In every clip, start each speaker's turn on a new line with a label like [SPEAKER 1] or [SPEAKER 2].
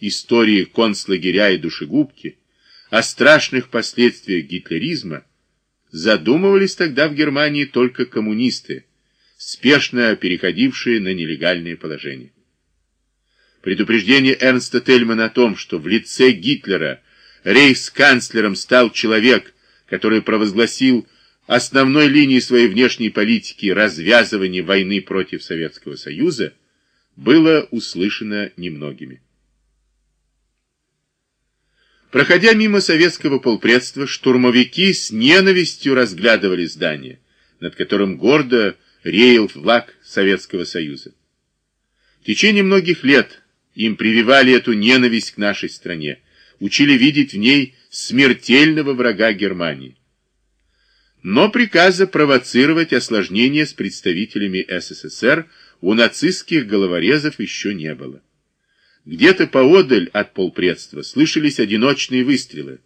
[SPEAKER 1] истории концлагеря и душегубки, о страшных последствиях гитлеризма, задумывались тогда в Германии только коммунисты, спешно переходившие на нелегальные положения. Предупреждение Эрнста Тельмана о том, что в лице Гитлера рейхсканцлером стал человек, который провозгласил основной линией своей внешней политики развязывание войны против Советского Союза, было услышано немногими. Проходя мимо советского полпредства, штурмовики с ненавистью разглядывали здание, над которым гордо реял флаг Советского Союза. В течение многих лет им прививали эту ненависть к нашей стране, учили видеть в ней смертельного врага Германии. Но приказа провоцировать осложнения с представителями СССР у нацистских головорезов еще не было. Где-то поодаль от полпредства слышались одиночные выстрелы.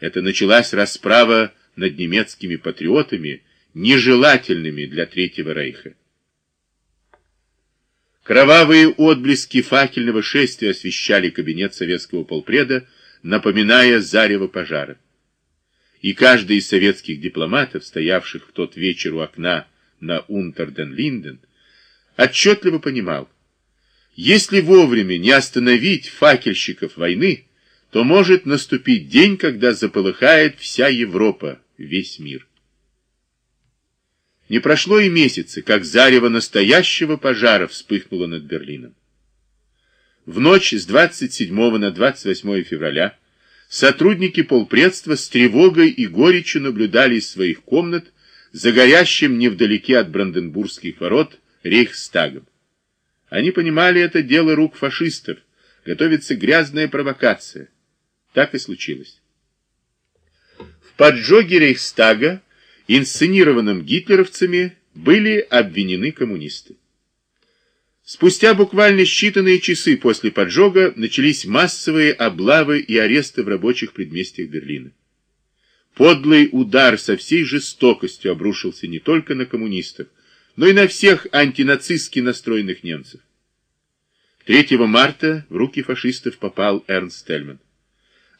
[SPEAKER 1] Это началась расправа над немецкими патриотами, нежелательными для Третьего Рейха. Кровавые отблески факельного шествия освещали кабинет советского полпреда, напоминая зарево пожара. И каждый из советских дипломатов, стоявших в тот вечер у окна на Унтерден-Линден, отчетливо понимал, если вовремя не остановить факельщиков войны, то может наступить день, когда заполыхает вся Европа, весь мир. Не прошло и месяца, как зарево настоящего пожара вспыхнуло над Берлином. В ночь с 27 на 28 февраля сотрудники полпредства с тревогой и горечью наблюдали из своих комнат за горящим невдалеке от Бранденбургских ворот Рейхстагом. Они понимали это дело рук фашистов, готовится грязная провокация. Так и случилось. В поджоге Рейхстага инсценированном гитлеровцами, были обвинены коммунисты. Спустя буквально считанные часы после поджога начались массовые облавы и аресты в рабочих предместьях Берлина. Подлый удар со всей жестокостью обрушился не только на коммунистов, но и на всех антинацистски настроенных немцев. 3 марта в руки фашистов попал Эрнст Тельман.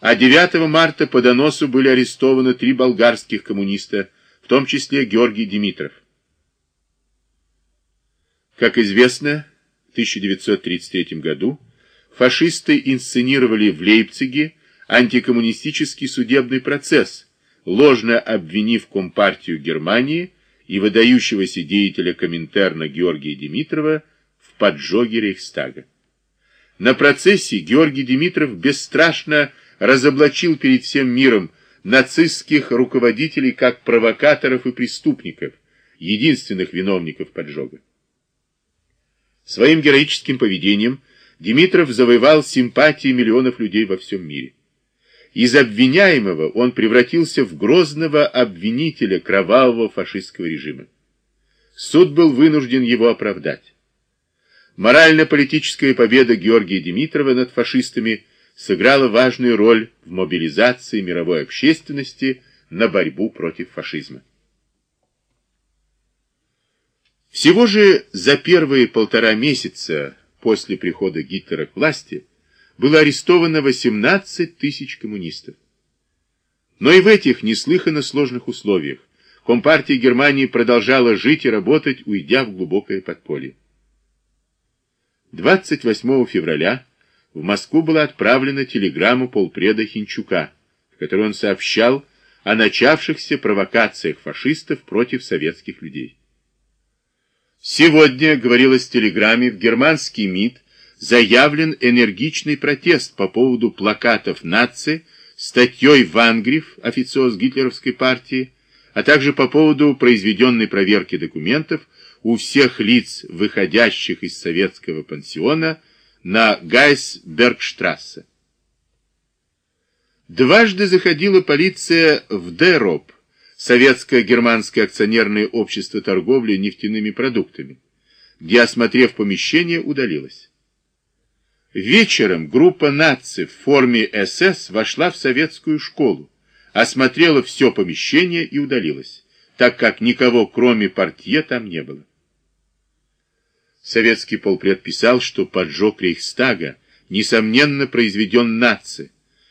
[SPEAKER 1] А 9 марта по доносу были арестованы три болгарских коммуниста – в том числе Георгий Димитров. Как известно, в 1933 году фашисты инсценировали в Лейпциге антикоммунистический судебный процесс, ложно обвинив Компартию Германии и выдающегося деятеля Коминтерна Георгия Димитрова в поджоге Рейхстага. На процессе Георгий Димитров бесстрашно разоблачил перед всем миром нацистских руководителей как провокаторов и преступников, единственных виновников поджога. Своим героическим поведением Димитров завоевал симпатии миллионов людей во всем мире. Из обвиняемого он превратился в грозного обвинителя кровавого фашистского режима. Суд был вынужден его оправдать. Морально-политическая победа Георгия Димитрова над фашистами – сыграла важную роль в мобилизации мировой общественности на борьбу против фашизма. Всего же за первые полтора месяца после прихода Гитлера к власти было арестовано 18 тысяч коммунистов. Но и в этих неслыханно сложных условиях Компартия Германии продолжала жить и работать, уйдя в глубокое подполье. 28 февраля в Москву была отправлена телеграмма полпреда Хинчука, в которой он сообщал о начавшихся провокациях фашистов против советских людей. Сегодня, говорилось в телеграмме, в германский МИД заявлен энергичный протест по поводу плакатов нации, статьей Вангриф, официоз гитлеровской партии, а также по поводу произведенной проверки документов у всех лиц, выходящих из советского пансиона, на Гайсбергштрассе. Дважды заходила полиция в Дероп, советское германское акционерное общество торговли нефтяными продуктами, где, осмотрев помещение, удалилась. Вечером группа наций в форме СС вошла в советскую школу, осмотрела все помещение и удалилась, так как никого, кроме портье, там не было. Советский полпред писал, что поджог Рейхстага несомненно произведен нация,